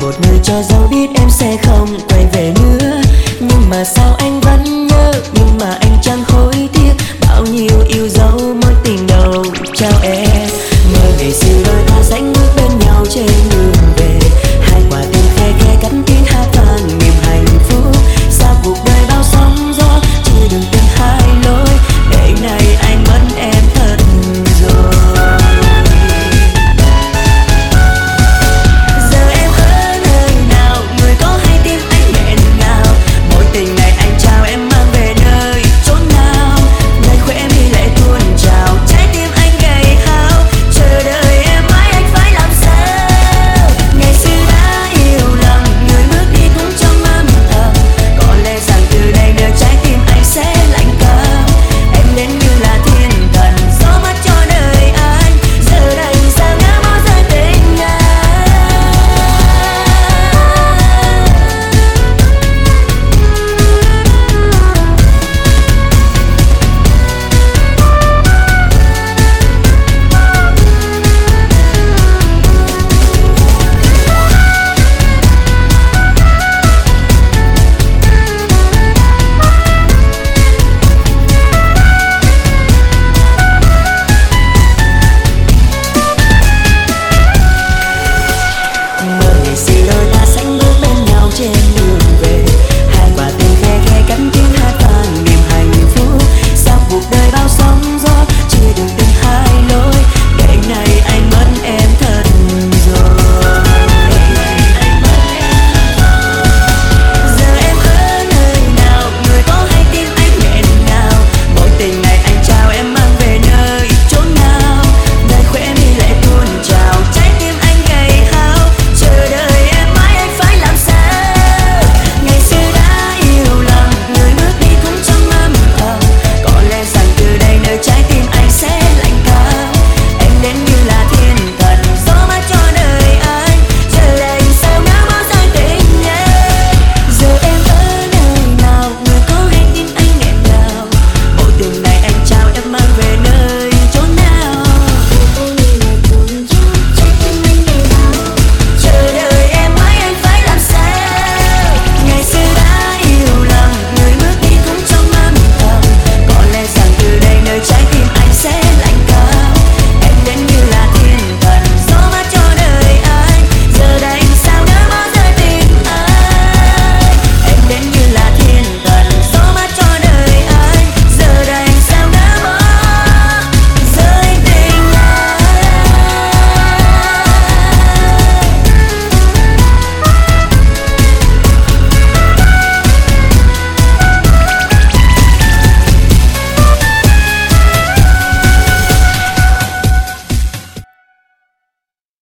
بہت مل جاؤ سائن